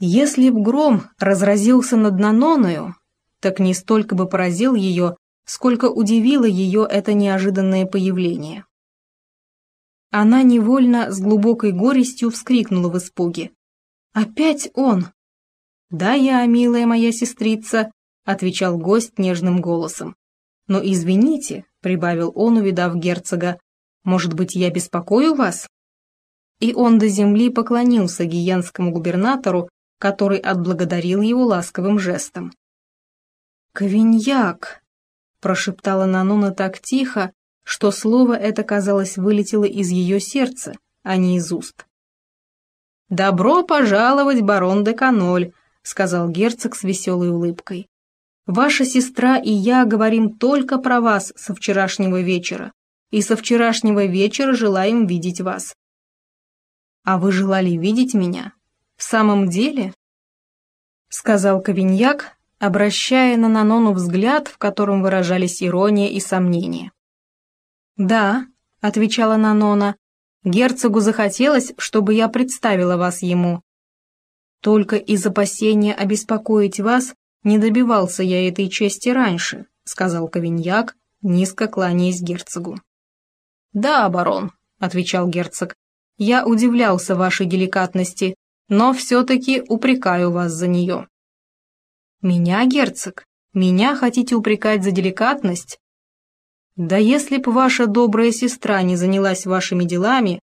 Если б гром разразился над Наноною, так не столько бы поразил ее, сколько удивило ее это неожиданное появление. Она невольно с глубокой горестью вскрикнула в испуге. «Опять он!» «Да, я, милая моя сестрица», — отвечал гость нежным голосом. «Но извините», — прибавил он, увидав герцога, «может быть, я беспокою вас?» И он до земли поклонился гиенскому губернатору, который отблагодарил его ласковым жестом. «Ковиньяк!» — прошептала Нануна так тихо, что слово это, казалось, вылетело из ее сердца, а не из уст. «Добро пожаловать, барон де Каноль», — сказал герцог с веселой улыбкой. «Ваша сестра и я говорим только про вас со вчерашнего вечера, и со вчерашнего вечера желаем видеть вас». «А вы желали видеть меня? В самом деле?» — сказал Ковиньяк, обращая на Нанону взгляд, в котором выражались ирония и сомнение. «Да», — отвечала Нанона, — «герцогу захотелось, чтобы я представила вас ему. Только из опасения обеспокоить вас не добивался я этой чести раньше», — сказал Ковиньяк, низко кланяясь герцогу. «Да, барон», — отвечал герцог, — «я удивлялся вашей деликатности, но все-таки упрекаю вас за нее». «Меня, герцог? Меня хотите упрекать за деликатность?» «Да если б ваша добрая сестра не занялась вашими делами...»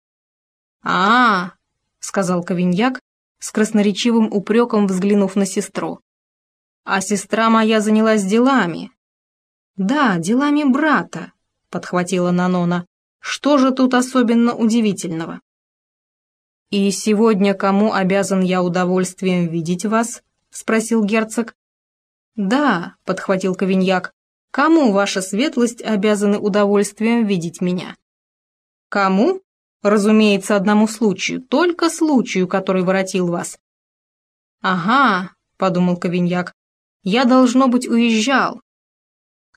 «А-а-а!» — сказал Ковиньяк, с красноречивым упреком взглянув на сестру. «А сестра моя занялась делами». «Да, делами брата», — подхватила Нанона. «Что же тут особенно удивительного?» «И сегодня кому обязан я удовольствием видеть вас?» — спросил герцог. «Да», — подхватил Ковиньяк, — «кому ваша светлость обязаны удовольствием видеть меня?» «Кому?» «Разумеется, одному случаю, только случаю, который воротил вас». «Ага», — подумал Ковиньяк, — «я, должно быть, уезжал».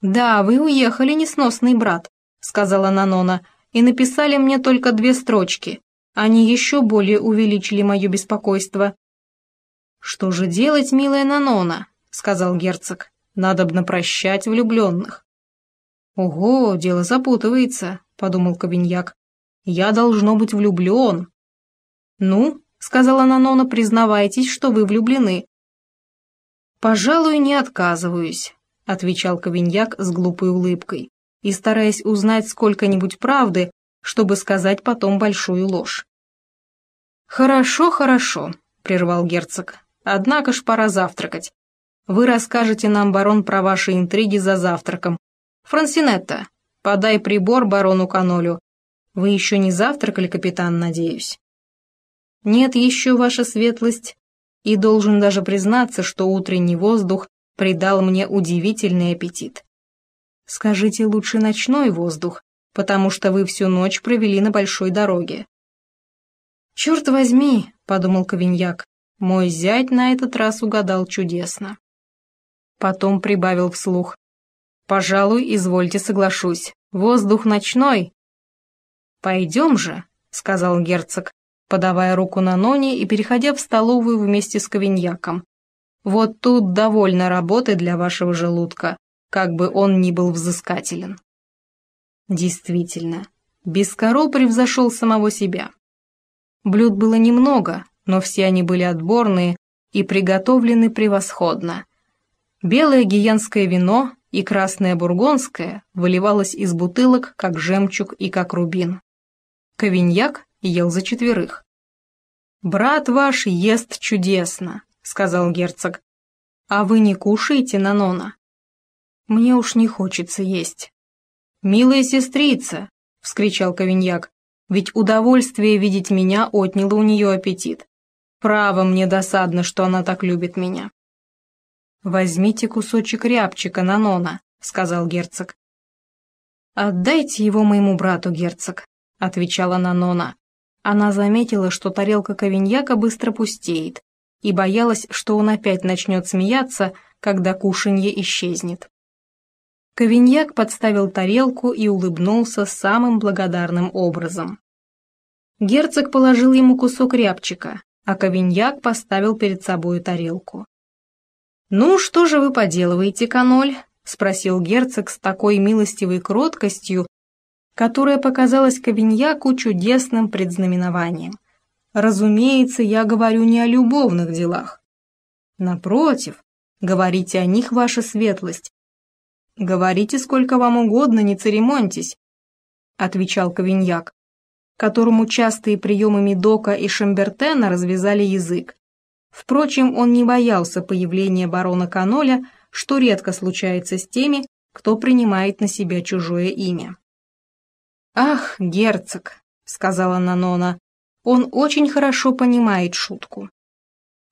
«Да, вы уехали, несносный брат», — сказала Нанона, — «и написали мне только две строчки. Они еще более увеличили мое беспокойство». «Что же делать, милая Нанона?» сказал герцог. «Надобно прощать влюбленных». «Ого, дело запутывается», — подумал Кабиньяк. «Я должно быть влюблен». «Ну», — сказала Нанона, — «признавайтесь, что вы влюблены». «Пожалуй, не отказываюсь», — отвечал Кабиньяк с глупой улыбкой и стараясь узнать сколько-нибудь правды, чтобы сказать потом большую ложь. «Хорошо, хорошо», — прервал герцог. «Однако ж пора завтракать. Вы расскажете нам, барон, про ваши интриги за завтраком. Франсинетта, подай прибор барону Канолю. Вы еще не завтракали, капитан, надеюсь? Нет еще, ваша светлость. И должен даже признаться, что утренний воздух придал мне удивительный аппетит. Скажите лучше ночной воздух, потому что вы всю ночь провели на большой дороге. «Черт возьми», — подумал Ковиньяк, — «мой зять на этот раз угадал чудесно». Потом прибавил вслух. «Пожалуй, извольте соглашусь. Воздух ночной». «Пойдем же», — сказал герцог, подавая руку на Ноне и переходя в столовую вместе с Ковиньяком. «Вот тут довольно работы для вашего желудка, как бы он ни был взыскателен». Действительно, Бескоро превзошел самого себя. Блюд было немного, но все они были отборные и приготовлены превосходно. Белое гиенское вино и красное бургонское выливалось из бутылок, как жемчуг и как рубин. Ковиньяк ел за четверых. «Брат ваш ест чудесно», — сказал герцог. «А вы не кушаете, Нанона?» «Мне уж не хочется есть». «Милая сестрица», — вскричал Ковиньяк, «ведь удовольствие видеть меня отняло у нее аппетит. Право мне досадно, что она так любит меня». «Возьмите кусочек рябчика, Нанона», — сказал герцог. «Отдайте его моему брату, герцог», — отвечала Нанона. Она заметила, что тарелка ковиньяка быстро пустеет, и боялась, что он опять начнет смеяться, когда кушанье исчезнет. Ковиньяк подставил тарелку и улыбнулся самым благодарным образом. Герцог положил ему кусок рябчика, а Ковиньяк поставил перед собой тарелку. «Ну, что же вы поделываете, каноль?» — спросил герцог с такой милостивой кроткостью, которая показалась Ковиньяку чудесным предзнаменованием. «Разумеется, я говорю не о любовных делах. Напротив, говорите о них, ваша светлость. Говорите сколько вам угодно, не церемоньтесь», — отвечал Ковиньяк, которому частые приемы Медока и Шамбертена развязали язык. Впрочем, он не боялся появления барона Каноля, что редко случается с теми, кто принимает на себя чужое имя. «Ах, герцог», — сказала Нанона, — «он очень хорошо понимает шутку».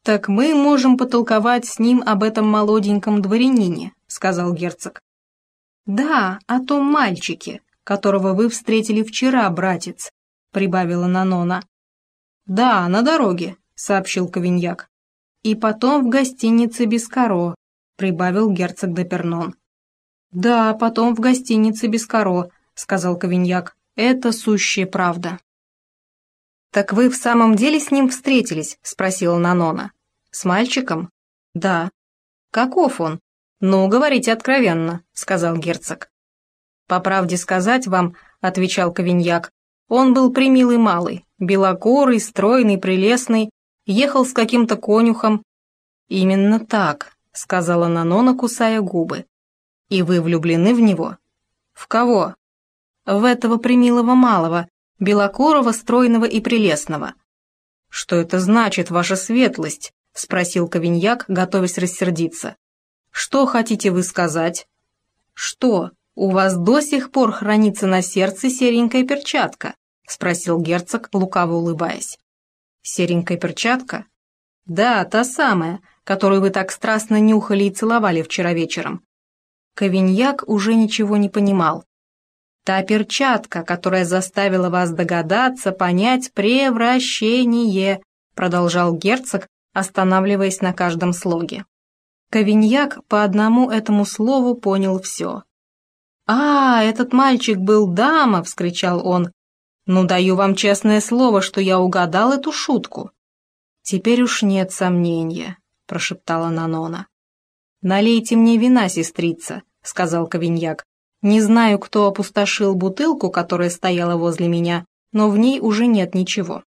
«Так мы можем потолковать с ним об этом молоденьком дворянине», — сказал герцог. «Да, о том мальчике, которого вы встретили вчера, братец», — прибавила Нанона. «Да, на дороге», — сообщил Ковиньяк. «И потом в гостинице Бескаро», — прибавил герцог де Пернон. «Да, потом в гостинице Бескаро», — сказал Ковиньяк. «Это сущая правда». «Так вы в самом деле с ним встретились?» — спросила Нанона. «С мальчиком?» «Да». «Каков он?» «Ну, говорите откровенно», — сказал герцог. «По правде сказать вам», — отвечал Ковиньяк, «он был примилый малый, белокорый, стройный, прелестный, ехал с каким-то конюхом». «Именно так», — сказала Нанона, кусая губы. «И вы влюблены в него?» «В кого?» «В этого примилого малого, белокорого, стройного и прелестного». «Что это значит, ваша светлость?» — спросил Ковиньяк, готовясь рассердиться. «Что хотите вы сказать?» «Что, у вас до сих пор хранится на сердце серенькая перчатка?» — спросил герцог, лукаво улыбаясь. Серенькая перчатка? Да, та самая, которую вы так страстно нюхали и целовали вчера вечером. Ковиньяк уже ничего не понимал. Та перчатка, которая заставила вас догадаться, понять превращение, продолжал герцог, останавливаясь на каждом слоге. Ковиньяк по одному этому слову понял все. «А, этот мальчик был дама!» — вскричал он. Ну, даю вам честное слово, что я угадал эту шутку. Теперь уж нет сомнения, прошептала Нанона. Налейте мне вина, сестрица, сказал Ковиньяк. Не знаю, кто опустошил бутылку, которая стояла возле меня, но в ней уже нет ничего.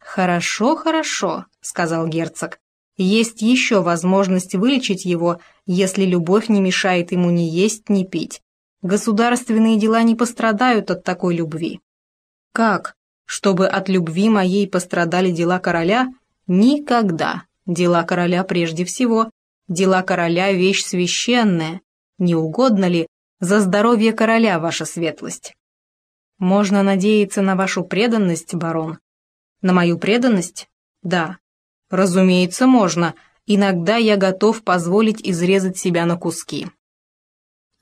«Хорошо, хорошо», — сказал герцог. «Есть еще возможность вылечить его, если любовь не мешает ему ни есть, ни пить. Государственные дела не пострадают от такой любви. Как? Чтобы от любви моей пострадали дела короля? Никогда. Дела короля прежде всего. Дела короля — вещь священная. Не угодно ли за здоровье короля, ваша светлость? Можно надеяться на вашу преданность, барон? На мою преданность? Да. Разумеется, можно. Иногда я готов позволить изрезать себя на куски.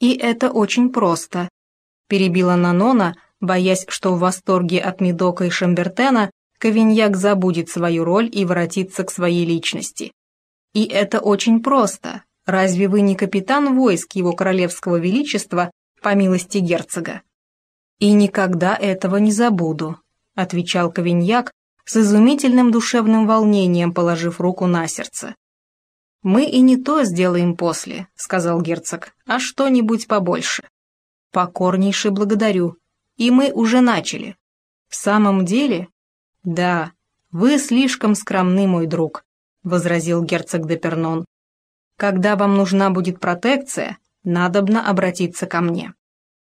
И это очень просто, перебила Нанона, боясь, что в восторге от Медока и Шамбертена Кавиньяк забудет свою роль и воротится к своей личности. И это очень просто. Разве вы не капитан войск его королевского величества по милости герцога? И никогда этого не забуду, отвечал Кавиньяк с изумительным душевным волнением, положив руку на сердце. «Мы и не то сделаем после», — сказал герцог, — «а что-нибудь побольше». «Покорнейше благодарю», и мы уже начали. В самом деле? Да, вы слишком скромны, мой друг, возразил герцог де Пернон. Когда вам нужна будет протекция, надобно обратиться ко мне.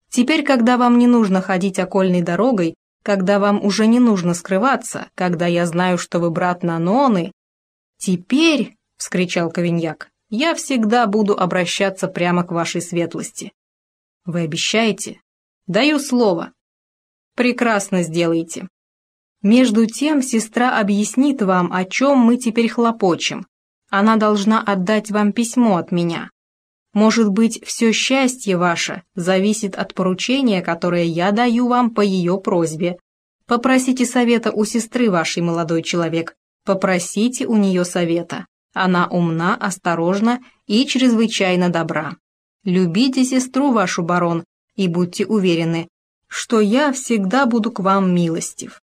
Теперь, когда вам не нужно ходить окольной дорогой, когда вам уже не нужно скрываться, когда я знаю, что вы брат Наноны, теперь, — вскричал Ковиньяк, — я всегда буду обращаться прямо к вашей светлости. Вы обещаете? Даю слово. Прекрасно сделаете. Между тем сестра объяснит вам, о чем мы теперь хлопочем. Она должна отдать вам письмо от меня. Может быть, все счастье ваше зависит от поручения, которое я даю вам по ее просьбе. Попросите совета у сестры вашей, молодой человек. Попросите у нее совета. Она умна, осторожна и чрезвычайно добра. Любите сестру вашу, барон, и будьте уверены, что я всегда буду к вам милостив.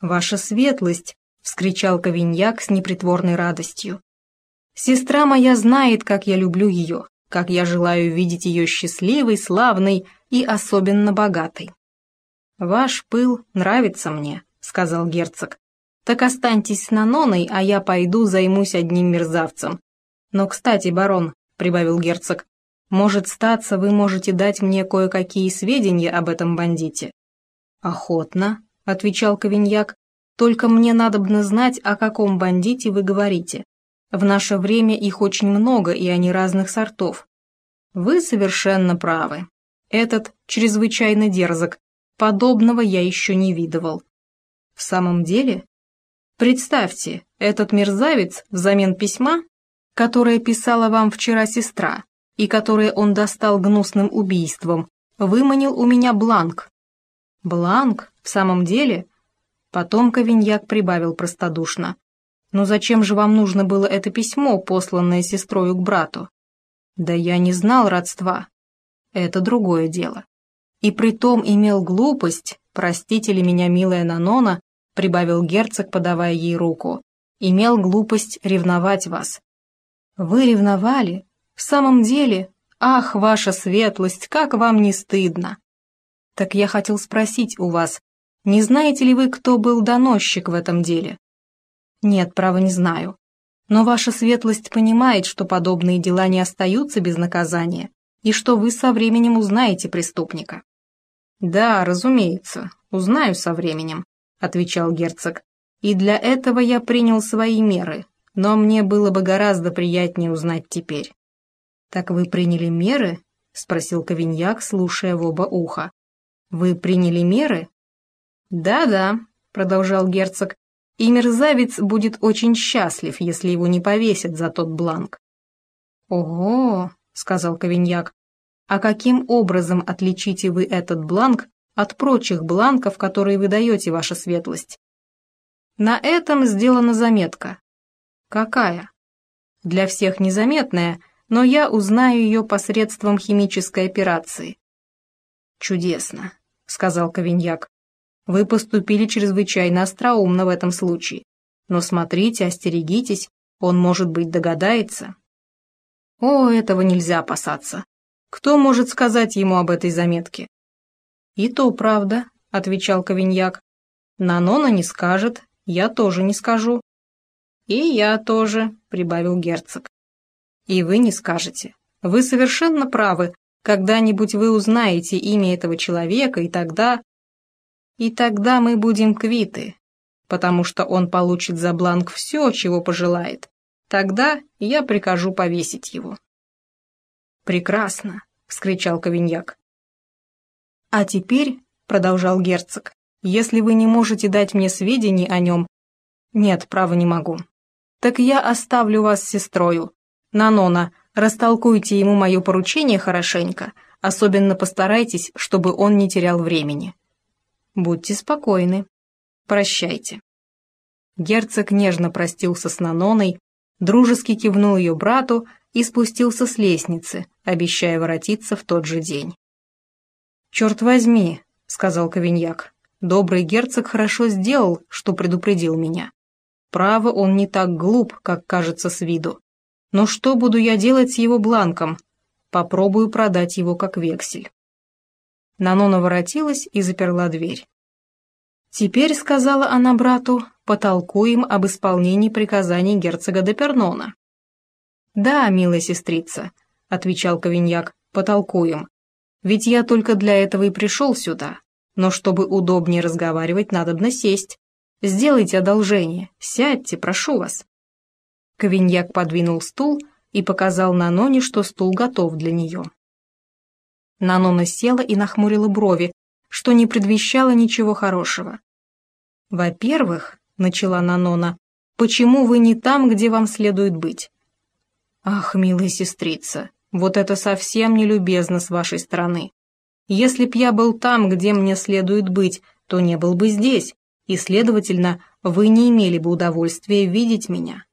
Ваша светлость, вскричал Ковиньяк с непритворной радостью. «Сестра моя знает, как я люблю ее, как я желаю видеть ее счастливой, славной и особенно богатой». «Ваш пыл нравится мне», — сказал герцог. «Так останьтесь с Наноной, а я пойду займусь одним мерзавцем. Но, кстати, барон», — прибавил герцог, «может статься, вы можете дать мне кое-какие сведения об этом бандите». «Охотно», — отвечал Ковиньяк, только мне надобно знать, о каком бандите вы говорите. В наше время их очень много, и они разных сортов. Вы совершенно правы. Этот чрезвычайно дерзок. Подобного я еще не видывал. В самом деле? Представьте, этот мерзавец взамен письма, которое писала вам вчера сестра, и которое он достал гнусным убийством, выманил у меня бланк. Бланк? В самом деле? Потом Ковиньяк прибавил простодушно. «Ну зачем же вам нужно было это письмо, посланное сестрою к брату?» «Да я не знал родства. Это другое дело. И притом имел глупость, простите ли меня, милая Нанона, прибавил герцог, подавая ей руку, имел глупость ревновать вас. Вы ревновали? В самом деле? Ах, ваша светлость, как вам не стыдно! Так я хотел спросить у вас, не знаете ли вы, кто был доносчик в этом деле? Нет, право не знаю. Но ваша светлость понимает, что подобные дела не остаются без наказания, и что вы со временем узнаете преступника. Да, разумеется, узнаю со временем, отвечал герцог. И для этого я принял свои меры, но мне было бы гораздо приятнее узнать теперь. Так вы приняли меры? спросил Ковиньяк, слушая в оба уха. Вы приняли меры? «Да-да», — продолжал герцог, — «и мерзавец будет очень счастлив, если его не повесят за тот бланк». «Ого», — сказал Ковиньяк, — «а каким образом отличите вы этот бланк от прочих бланков, которые вы даете, ваша светлость?» «На этом сделана заметка». «Какая?» «Для всех незаметная, но я узнаю ее посредством химической операции». «Чудесно», — сказал Ковиньяк. Вы поступили чрезвычайно остроумно в этом случае. Но смотрите, остерегитесь, он, может быть, догадается. О, этого нельзя опасаться. Кто может сказать ему об этой заметке? И то правда, отвечал Ковиньяк. Нанона не скажет, я тоже не скажу. И я тоже, прибавил герцог. И вы не скажете. Вы совершенно правы. Когда-нибудь вы узнаете имя этого человека, и тогда... И тогда мы будем квиты, потому что он получит за бланк все, чего пожелает. Тогда я прикажу повесить его. «Прекрасно!» — вскричал Ковиньяк. «А теперь, — продолжал герцог, — если вы не можете дать мне сведений о нем... Нет, право не могу. Так я оставлю вас с сестрою. Нанона, растолкуйте ему мое поручение хорошенько, особенно постарайтесь, чтобы он не терял времени. Будьте спокойны. Прощайте. Герцог нежно простился с Наноной, дружески кивнул ее брату и спустился с лестницы, обещая воротиться в тот же день. «Черт возьми», — сказал Ковиньяк, — «добрый герцог хорошо сделал, что предупредил меня. Право, он не так глуп, как кажется с виду. Но что буду я делать с его бланком? Попробую продать его как вексель». Нанона воротилась и заперла дверь. «Теперь», — сказала она брату, — «потолкуем об исполнении приказаний герцога де Пернона». «Да, милая сестрица», — отвечал Ковиньяк, — «потолкуем. Ведь я только для этого и пришел сюда. Но чтобы удобнее разговаривать, надобно сесть. Сделайте одолжение, сядьте, прошу вас». Ковиньяк подвинул стул и показал Наноне, что стул готов для нее. Нанона села и нахмурила брови, что не предвещало ничего хорошего. «Во-первых, — начала Нанона, — почему вы не там, где вам следует быть?» «Ах, милая сестрица, вот это совсем нелюбезно с вашей стороны. Если б я был там, где мне следует быть, то не был бы здесь, и, следовательно, вы не имели бы удовольствия видеть меня».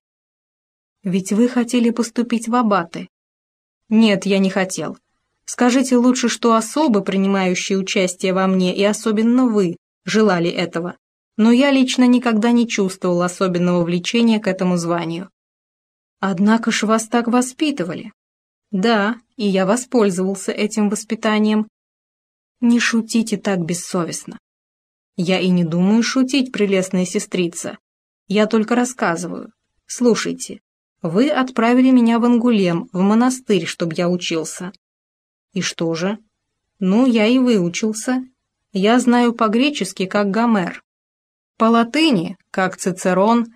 «Ведь вы хотели поступить в аббаты». «Нет, я не хотел. Скажите лучше, что особы, принимающие участие во мне, и особенно вы, желали этого. но я лично никогда не чувствовал особенного влечения к этому званию. Однако ж вас так воспитывали. Да, и я воспользовался этим воспитанием. Не шутите так бессовестно. Я и не думаю шутить, прелестная сестрица. Я только рассказываю. Слушайте, вы отправили меня в Ангулем, в монастырь, чтобы я учился. И что же? Ну, я и выучился. Я знаю по-гречески, как Гомер. По латыни, как Цицерон,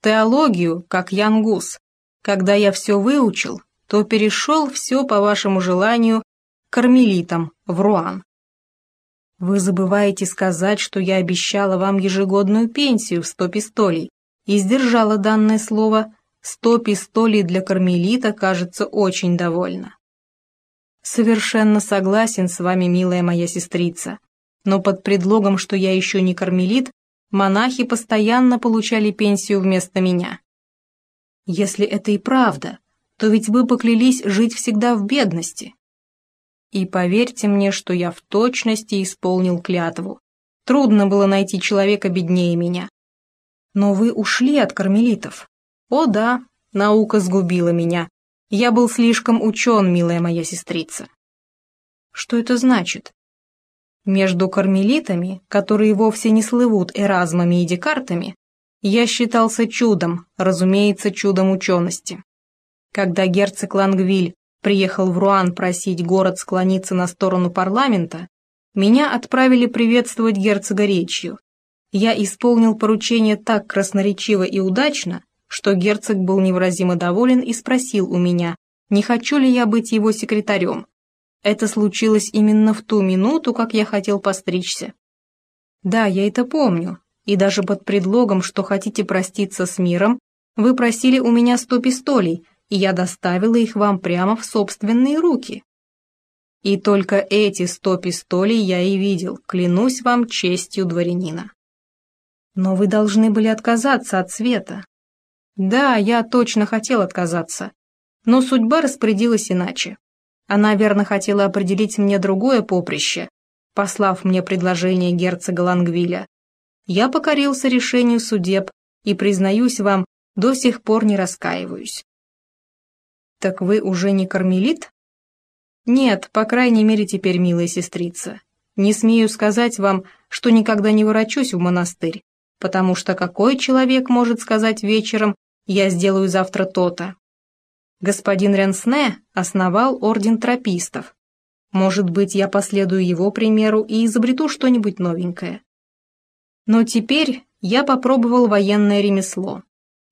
теологию, как Янгус. Когда я все выучил, то перешел все по вашему желанию к кармелитам в Руан. Вы забываете сказать, что я обещала вам ежегодную пенсию в сто пистолей и сдержала данное слово «сто пистолей для кармелита, кажется, очень довольна». Совершенно согласен с вами, милая моя сестрица, но под предлогом, что я еще не кармелит, монахи постоянно получали пенсию вместо меня. Если это и правда, то ведь вы поклялись жить всегда в бедности. И поверьте мне, что я в точности исполнил клятву. Трудно было найти человека беднее меня. Но вы ушли от кармелитов. О да, наука сгубила меня. Я был слишком учен, милая моя сестрица. Что это значит? Между кармелитами, которые вовсе не слывут эразмами и декартами, я считался чудом, разумеется, чудом учености. Когда герцог Лангвиль приехал в Руан просить город склониться на сторону парламента, меня отправили приветствовать герцога речью. Я исполнил поручение так красноречиво и удачно, что герцог был невыразимо доволен и спросил у меня, не хочу ли я быть его секретарем. Это случилось именно в ту минуту, как я хотел постричься. Да, я это помню, и даже под предлогом, что хотите проститься с миром, вы просили у меня сто пистолей, и я доставила их вам прямо в собственные руки. И только эти сто пистолей я и видел, клянусь вам честью дворянина. Но вы должны были отказаться от света. Да, я точно хотел отказаться, но судьба распорядилась иначе. Она верно хотела определить мне другое поприще, послав мне предложение герцога Лангвиля, я покорился решению судеб и, признаюсь вам, до сих пор не раскаиваюсь. Так вы уже не кармелит? Нет, по крайней мере теперь, милая сестрица. Не смею сказать вам, что никогда не ворочусь в монастырь, потому что какой человек может сказать вечером «я сделаю завтра то-то»? Господин Ренсне основал орден тропистов. Может быть, я последую его примеру и изобрету что-нибудь новенькое. Но теперь я попробовал военное ремесло.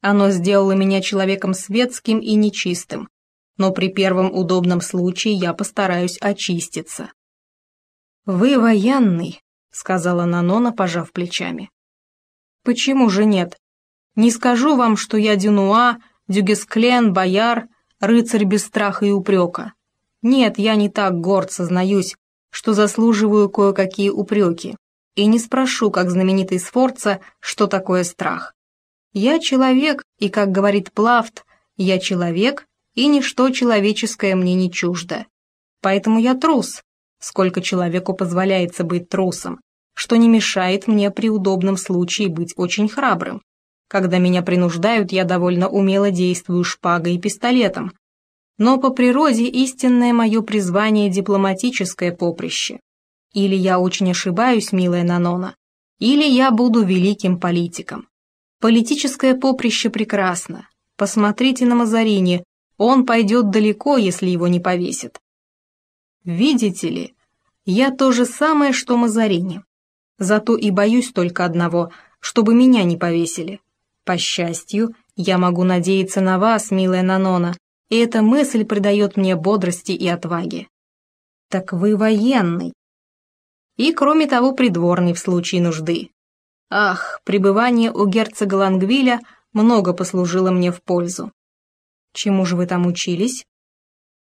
Оно сделало меня человеком светским и нечистым, но при первом удобном случае я постараюсь очиститься. «Вы военный», — сказала Нанона, пожав плечами. «Почему же нет? Не скажу вам, что я Дюнуа, Дюгесклен, бояр, рыцарь без страха и упрека. Нет, я не так горд, сознаюсь, что заслуживаю кое-какие упреки и не спрошу, как знаменитый Сфорца, что такое страх. Я человек, и, как говорит Плафт, я человек, и ничто человеческое мне не чуждо. Поэтому я трус, сколько человеку позволяется быть трусом, что не мешает мне при удобном случае быть очень храбрым. Когда меня принуждают, я довольно умело действую шпагой и пистолетом. Но по природе истинное мое призвание – дипломатическое поприще. Или я очень ошибаюсь, милая Нанона, или я буду великим политиком. Политическое поприще прекрасно. Посмотрите на Мазарини, он пойдет далеко, если его не повесят. Видите ли, я то же самое, что Мазарини. Зато и боюсь только одного, чтобы меня не повесили. По счастью, я могу надеяться на вас, милая Нанона, и эта мысль придает мне бодрости и отваги. Так вы военный, и, кроме того, придворный в случае нужды. Ах, пребывание у герцога Лангвиля много послужило мне в пользу. Чему же вы там учились?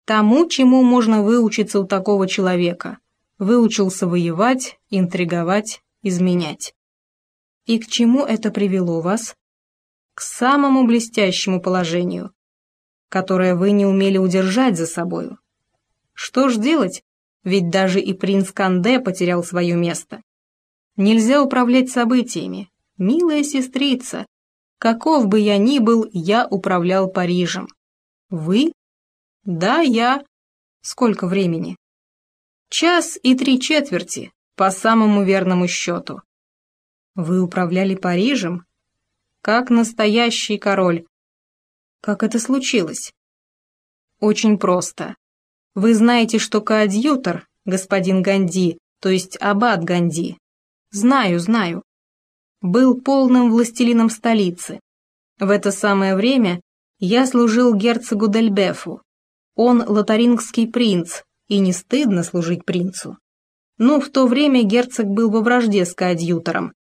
Тому, чему можно выучиться у такого человека. Выучился воевать, интриговать, изменять. И к чему это привело вас? К самому блестящему положению, которое вы не умели удержать за собою. Что ж делать, ведь даже и принц Канде потерял свое место. Нельзя управлять событиями, Милая сестрица, каков бы я ни был, я управлял Парижем. Вы? Да, я. Сколько времени? Час и три четверти, по самому верному счету. Вы управляли Парижем? Как настоящий король. Как это случилось? Очень просто. Вы знаете, что коадьютор, господин Ганди, то есть аббат Ганди. Знаю, знаю. Был полным властелином столицы. В это самое время я служил герцогу Дельбефу. Он лотарингский принц, и не стыдно служить принцу. Ну, в то время герцог был во вражде с коадьютором,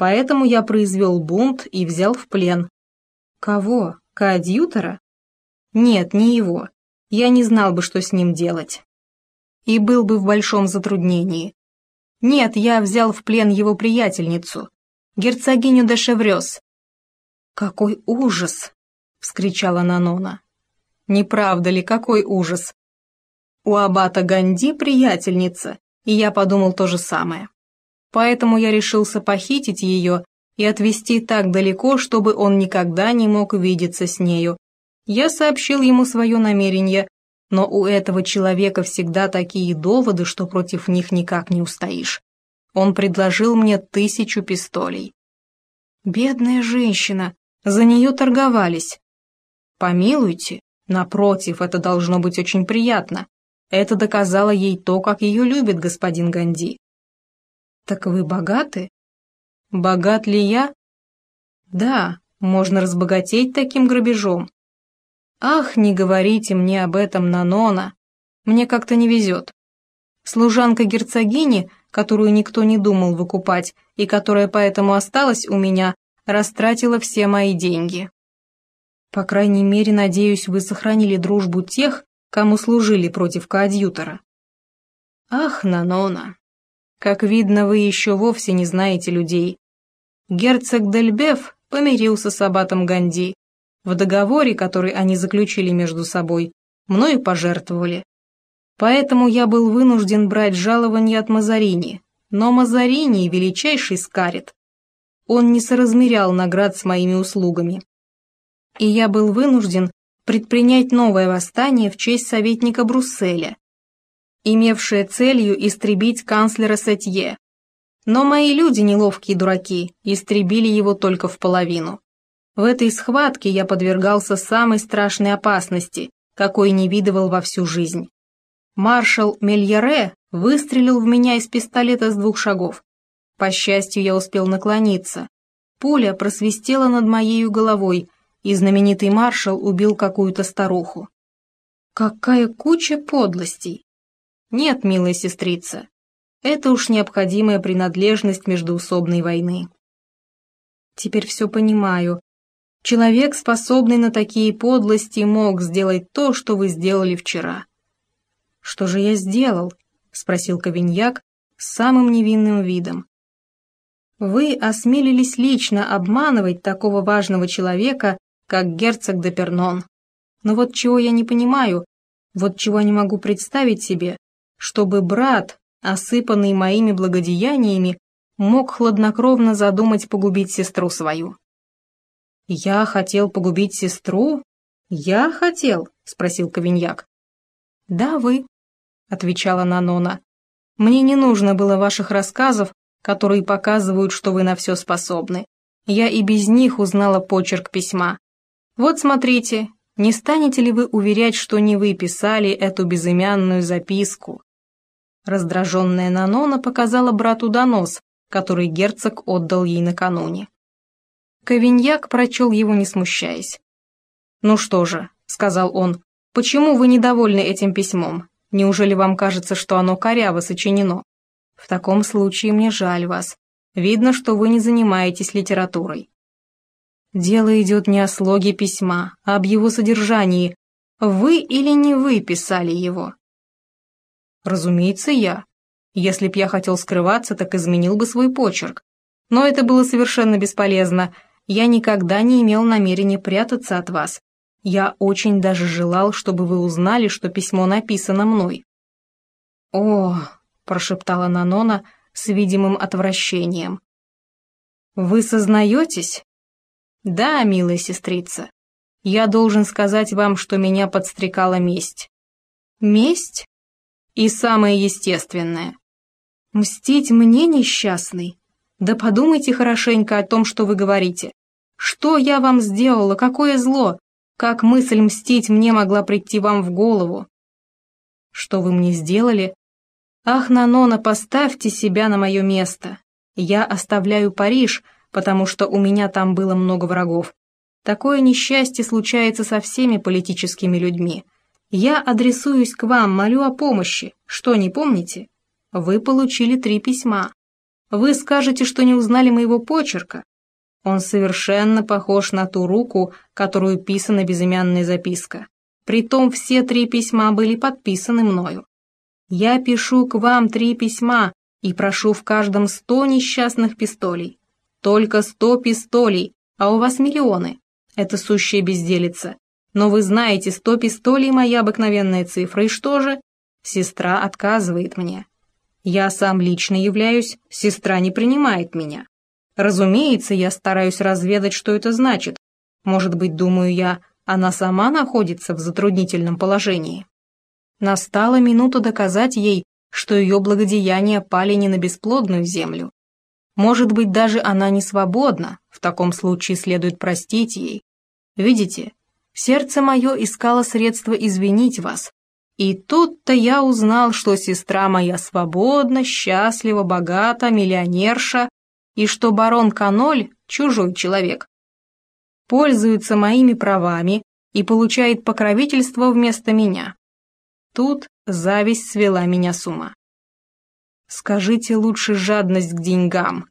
поэтому я произвел бунт и взял в плен. Кого? Коадьютора? Нет, не его. Я не знал бы, что с ним делать. И был бы в большом затруднении. Нет, я взял в плен его приятельницу, герцогиню де Шеврёс. «Какой ужас!» — вскричала Нанона. «Не правда ли, какой ужас? У аббата Ганди приятельница, и я подумал то же самое. Поэтому я решился похитить ее и отвезти так далеко, чтобы он никогда не мог видеться с нею. Я сообщил ему свое намерение, но у этого человека всегда такие доводы, что против них никак не устоишь. Он предложил мне тысячу пистолей. Бедная женщина, за нее торговались. Помилуйте, напротив, это должно быть очень приятно. Это доказало ей то, как ее любит господин Ганди. Так вы богаты? Богат ли я? Да, можно разбогатеть таким грабежом. Ах, не говорите мне об этом, Нанона. Мне как-то не везет. Служанка герцогини, которую никто не думал выкупать, и которая поэтому осталась у меня, растратила все мои деньги. По крайней мере, надеюсь, вы сохранили дружбу тех, кому служили против коадьютора. Ах, Нанона, как видно, вы еще вовсе не знаете людей. Герцог Дельбеф помирился с аббатом Ганди, в договоре, который они заключили между собой, мною пожертвовали. Поэтому я был вынужден брать жалование от Мазарини, но Мазарини — величайший скарит. Он не соразмерял наград с моими услугами. И я был вынужден предпринять новое восстание в честь советника Брусселя, имевшее целью истребить канцлера Сетье. Но мои люди, неловкие дураки, истребили его только в половину. В этой схватке я подвергался самой страшной опасности, какой не видывал во всю жизнь. Маршал Мельяре выстрелил в меня из пистолета с двух шагов. По счастью, я успел наклониться. Пуля просвистела над моей головой, и знаменитый маршал убил какую-то старуху. Какая куча подлостей! Нет, милая сестрица, это уж необходимая принадлежность междуусобной войны. Теперь все понимаю, Человек, способный на такие подлости, мог сделать то, что вы сделали вчера. «Что же я сделал?» — спросил Ковиньяк с самым невинным видом. «Вы осмелились лично обманывать такого важного человека, как герцог де Пернон. Но вот чего я не понимаю, вот чего не могу представить себе, чтобы брат, осыпанный моими благодеяниями, мог хладнокровно задумать погубить сестру свою. «Я хотел погубить сестру? Я хотел?» — спросил Ковиньяк. «Да, вы», — отвечала Нанона. «Мне не нужно было ваших рассказов, которые показывают, что вы на все способны. Я и без них узнала почерк письма. Вот смотрите, не станете ли вы уверять, что не вы писали эту безымянную записку?» Раздраженная Нанона показала брату донос, который герцог отдал ей накануне. Ковиньяк прочел его, не смущаясь. «Ну что же», — сказал он, — «почему вы недовольны этим письмом? Неужели вам кажется, что оно коряво сочинено? В таком случае мне жаль вас. Видно, что вы не занимаетесь литературой». «Дело идет не о слоге письма, а об его содержании. Вы или не вы писали его?» «Разумеется, я. Если б я хотел скрываться, так изменил бы свой почерк. Но это было совершенно бесполезно» Я никогда не имел намерения прятаться от вас. Я очень даже желал, чтобы вы узнали, что письмо написано мной». «О!» — прошептала Нанона с видимым отвращением. Вы сознаетесь? Да, милая сестрица. Я должен сказать вам, что меня подстрекала месть. Месть? И самое естественное. Мстить мне, несчастный? Да подумайте хорошенько о том, что вы говорите. Что я вам сделала, какое зло? Как мысль мстить мне могла прийти вам в голову? Что вы мне сделали? Ах, Нанона, поставьте себя на мое место. Я оставляю Париж, потому что у меня там было много врагов. Такое несчастье случается со всеми политическими людьми. Я адресуюсь к вам, молю о помощи. Что, не помните? Вы получили три письма. Вы скажете, что не узнали моего почерка. Он совершенно похож на ту руку, которую писана безымянная записка. Притом все три письма были подписаны мною. Я пишу к вам три письма и прошу в каждом сто несчастных пистолей. Только сто пистолей, а у вас миллионы. Это сущая безделица. Но вы знаете, сто пистолей — моя обыкновенная цифра, и что же? Сестра отказывает мне. Я сам лично являюсь, сестра не принимает меня. Разумеется, я стараюсь разведать, что это значит. Может быть, думаю я, она сама находится в затруднительном положении. Настала минута доказать ей, что ее благодеяния пали не на бесплодную землю. Может быть, даже она не свободна, в таком случае следует простить ей. Видите, сердце мое искало средства извинить вас. И тут-то я узнал, что сестра моя свободна, счастлива, богата, миллионерша, и что барон Каноль, чужой человек, пользуется моими правами и получает покровительство вместо меня. Тут зависть свела меня с ума. Скажите лучше жадность к деньгам.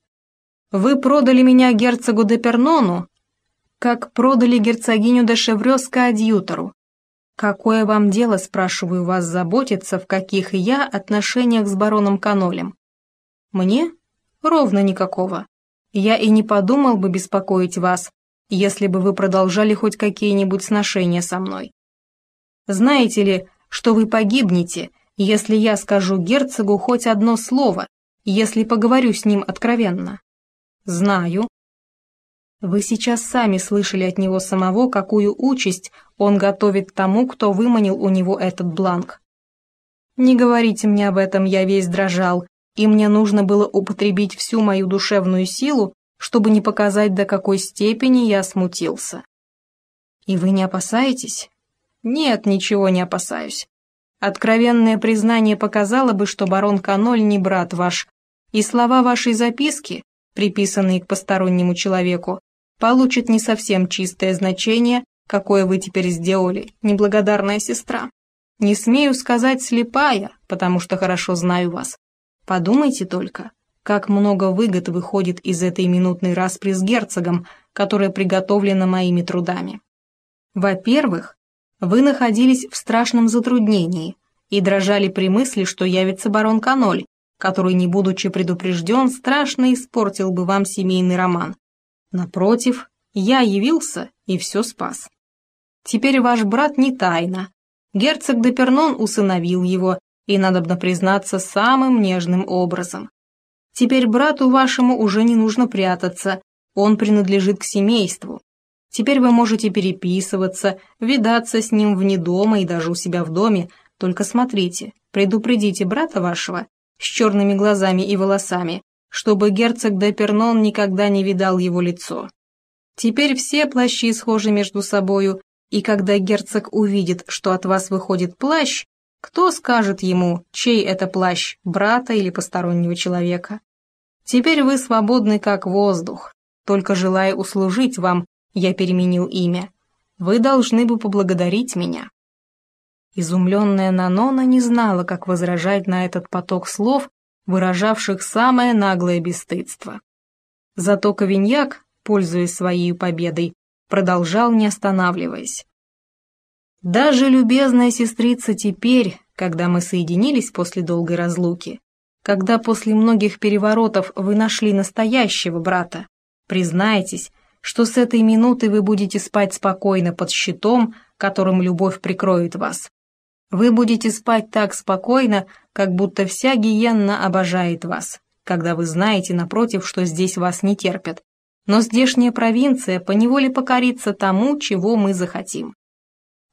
Вы продали меня герцогу де Пернону, как продали герцогиню де Шеврёска адъютору. Какое вам дело, спрашиваю вас, заботиться, в каких я отношениях с бароном Канолем? Мне? Ровно никакого. Я и не подумал бы беспокоить вас, если бы вы продолжали хоть какие-нибудь сношения со мной. Знаете ли, что вы погибнете, если я скажу герцогу хоть одно слово, если поговорю с ним откровенно? Знаю. Вы сейчас сами слышали от него самого, какую участь он готовит тому, кто выманил у него этот бланк. Не говорите мне об этом, я весь дрожал, и мне нужно было употребить всю мою душевную силу, чтобы не показать, до какой степени я смутился. И вы не опасаетесь? Нет, ничего не опасаюсь. Откровенное признание показало бы, что барон Каноль не брат ваш, и слова вашей записки, приписанные к постороннему человеку, получат не совсем чистое значение, какое вы теперь сделали, неблагодарная сестра. Не смею сказать слепая, потому что хорошо знаю вас. Подумайте только, как много выгод выходит из этой минутной распри с герцогом, которая приготовлена моими трудами. Во-первых, вы находились в страшном затруднении и дрожали при мысли, что явится барон Каноль, который, не будучи предупрежден, страшно испортил бы вам семейный роман. Напротив, я явился и все спас. Теперь ваш брат не тайна. Герцог де Пернон усыновил его, и, надобно признаться, самым нежным образом. Теперь брату вашему уже не нужно прятаться, он принадлежит к семейству. Теперь вы можете переписываться, видаться с ним вне дома и даже у себя в доме, только смотрите, предупредите брата вашего с черными глазами и волосами, чтобы герцог де Пернон никогда не видал его лицо. Теперь все плащи схожи между собою, и когда герцог увидит, что от вас выходит плащ, кто скажет ему, чей это плащ, брата или постороннего человека? Теперь вы свободны как воздух, только желая услужить вам, я переменил имя. Вы должны бы поблагодарить меня». Изумленная Нанона не знала, как возражать на этот поток слов, выражавших самое наглое бесстыдство. Зато Ковиньяк, пользуясь своей победой, продолжал, не останавливаясь. «Даже любезная сестрица теперь, когда мы соединились после долгой разлуки, когда после многих переворотов вы нашли настоящего брата, признайтесь, что с этой минуты вы будете спать спокойно под щитом, которым любовь прикроет вас. Вы будете спать так спокойно, как будто вся гиенна обожает вас, когда вы знаете, напротив, что здесь вас не терпят, но здешняя провинция поневоле покорится тому, чего мы захотим.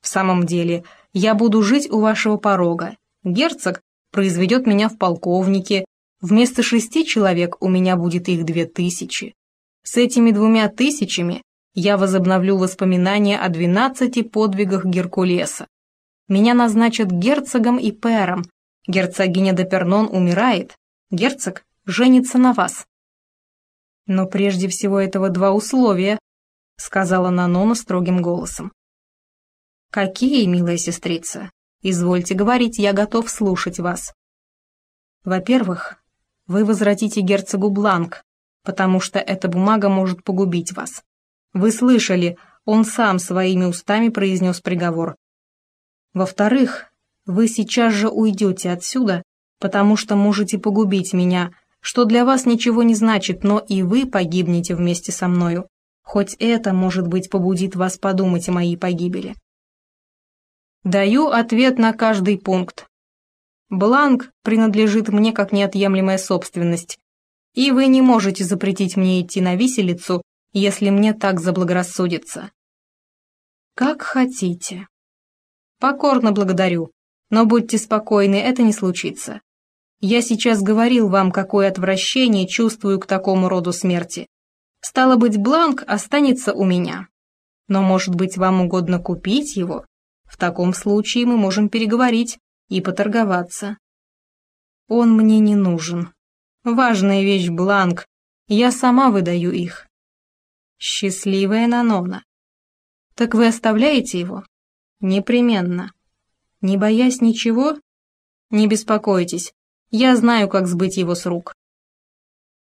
В самом деле, я буду жить у вашего порога. Герцог произведет меня в полковнике, вместо шести человек у меня будет их две тысячи. С этими двумя тысячами я возобновлю воспоминания о двенадцати подвигах Геркулеса. Меня назначат герцогом и пэром. Герцогиня де Пернон умирает. Герцог женится на вас. Но прежде всего этого два условия, сказала Нанона строгим голосом. Какие, милая сестрица? Извольте говорить, я готов слушать вас. Во-первых, вы возвратите герцогу Бланк, потому что эта бумага может погубить вас. Вы слышали, он сам своими устами произнес приговор. Во-вторых, вы сейчас же уйдете отсюда, потому что можете погубить меня, что для вас ничего не значит, но и вы погибнете вместе со мною. Хоть это, может быть, побудит вас подумать о моей погибели. Даю ответ на каждый пункт. Бланк принадлежит мне как неотъемлемая собственность, и вы не можете запретить мне идти на виселицу, если мне так заблагорассудится. Как хотите. Покорно благодарю, но будьте спокойны, это не случится. Я сейчас говорил вам, какое отвращение чувствую к такому роду смерти. Стало быть, бланк останется у меня. Но, может быть, вам угодно купить его? В таком случае мы можем переговорить и поторговаться. Он мне не нужен. Важная вещь бланк, я сама выдаю их. Счастливая Нанона. Так вы оставляете его? Непременно. Не боясь ничего? Не беспокойтесь, я знаю, как сбыть его с рук.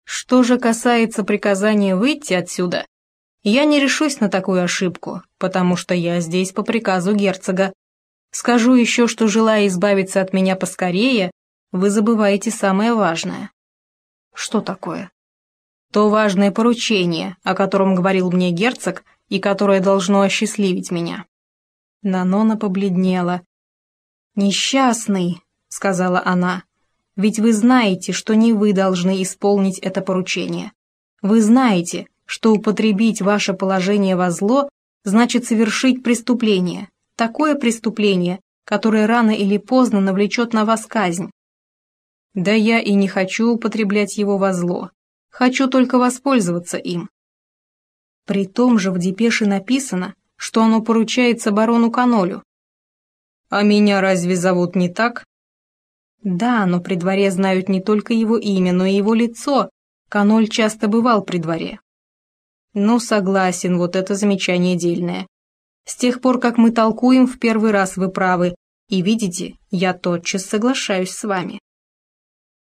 Что же касается приказания выйти отсюда, я не решусь на такую ошибку, потому что я здесь по приказу герцога. Скажу еще, что, желая избавиться от меня поскорее, вы забываете самое важное. Что такое? То важное поручение, о котором говорил мне герцог и которое должно осчастливить меня. Нанона побледнела. «Несчастный», — сказала она, ведь вы знаете, что не вы должны исполнить это поручение. Вы знаете, что употребить ваше положение во зло значит совершить преступление, такое преступление, которое рано или поздно навлечет на вас казнь. Да я и не хочу употреблять его во зло, хочу только воспользоваться им. При том же в депеше написано, что оно поручается барону Канолю. А меня разве зовут не так? Да, но при дворе знают не только его имя, но и его лицо. Каноль часто бывал при дворе. Ну, согласен, вот это замечание дельное. С тех пор, как мы толкуем, в первый раз вы правы, и видите, я тотчас соглашаюсь с вами.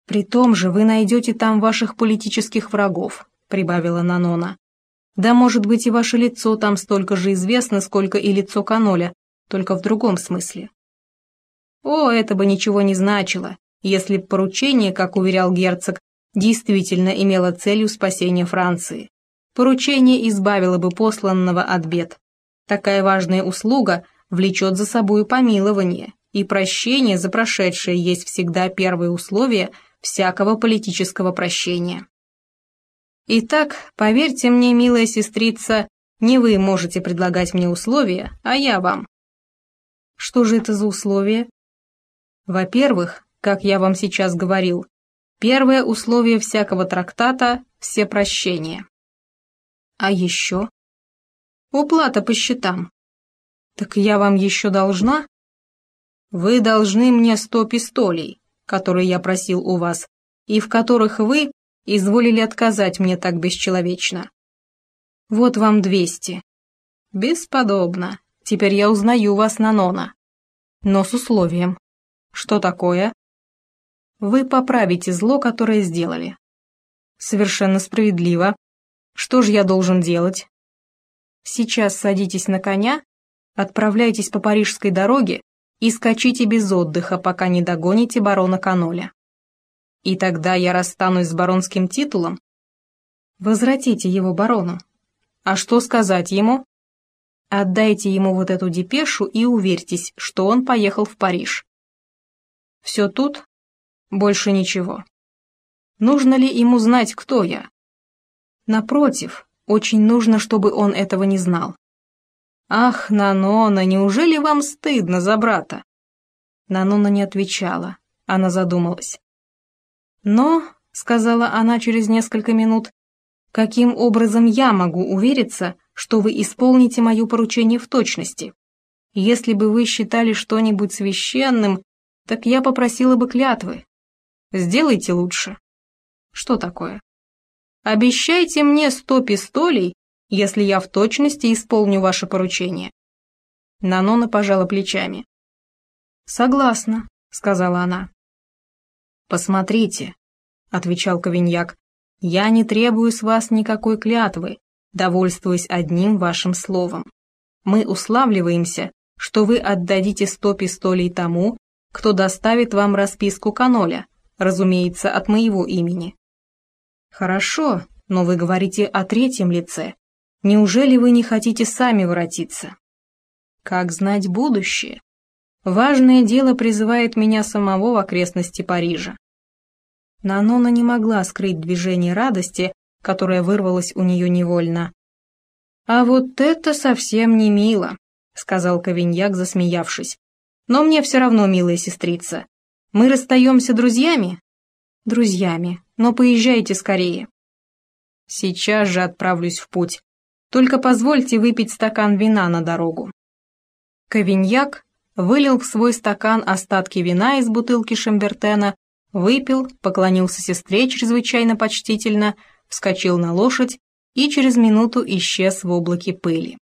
При том же вы найдете там ваших политических врагов, прибавила Нанона. Да, может быть, и ваше лицо там столько же известно, сколько и лицо Каноля, только в другом смысле. О, это бы ничего не значило, если б поручение, как уверял герцог, действительно имело целью спасения Франции. Поручение избавило бы посланного от бед. Такая важная услуга влечет за собой помилование, и прощение за прошедшее есть всегда первое условие всякого политического прощения. Итак, поверьте мне, милая сестрица, не вы можете предлагать мне условия, а я вам. Что же это за условия? Во-первых, как я вам сейчас говорил, первое условие всякого трактата – все прощения. А еще? Уплата по счетам. Так я вам еще должна? Вы должны мне сто пистолей, которые я просил у вас, и в которых вы изволили отказать мне так бесчеловечно. Вот вам двести. Бесподобно. Теперь я узнаю вас на Нона. Но с условием. Что такое? Вы поправите зло, которое сделали. Совершенно справедливо. Что же я должен делать? Сейчас садитесь на коня, отправляйтесь по парижской дороге и скачите без отдыха, пока не догоните барона Каноля. И тогда я расстанусь с баронским титулом? Возвратите его барону. А что сказать ему? Отдайте ему вот эту депешу и уверьтесь, что он поехал в Париж. Все тут? Больше ничего. Нужно ли ему знать, кто я? Напротив, Очень нужно, чтобы он этого не знал. «Ах, Нанона, неужели вам стыдно за брата?» Нанона не отвечала, она задумалась. «Но», — сказала она через несколько минут, — «каким образом я могу увериться, что вы исполните мое поручение в точности? Если бы вы считали что-нибудь священным, так я попросила бы клятвы. Сделайте лучше». «Что такое?» «Обещайте мне сто пистолей, если я в точности исполню ваше поручение». Нанона пожала плечами. «Согласна», — сказала она. «Посмотрите», — отвечал Ковиньяк, — «я не требую с вас никакой клятвы, довольствуясь одним вашим словом. Мы уславливаемся, что вы отдадите сто пистолей тому, кто доставит вам расписку каноля, разумеется, от моего имени». «Хорошо, но вы говорите о третьем лице. Неужели вы не хотите сами воротиться?» «Как знать будущее?» Важное дело призывает меня самого в окрестности Парижа. Нанона не могла скрыть движение радости, которое вырвалось у нее невольно. «А вот это совсем не мило», — сказал Ковиньяк, засмеявшись. «Но мне все равно, милая сестрица. Мы расстаемся друзьями?» «Друзьями, но поезжайте скорее». «Сейчас же отправлюсь в путь. Только позвольте выпить стакан вина на дорогу». Ковиньяк вылил в свой стакан остатки вина из бутылки Шамбертена, выпил, поклонился сестре чрезвычайно почтительно, вскочил на лошадь и через минуту исчез в облаке пыли.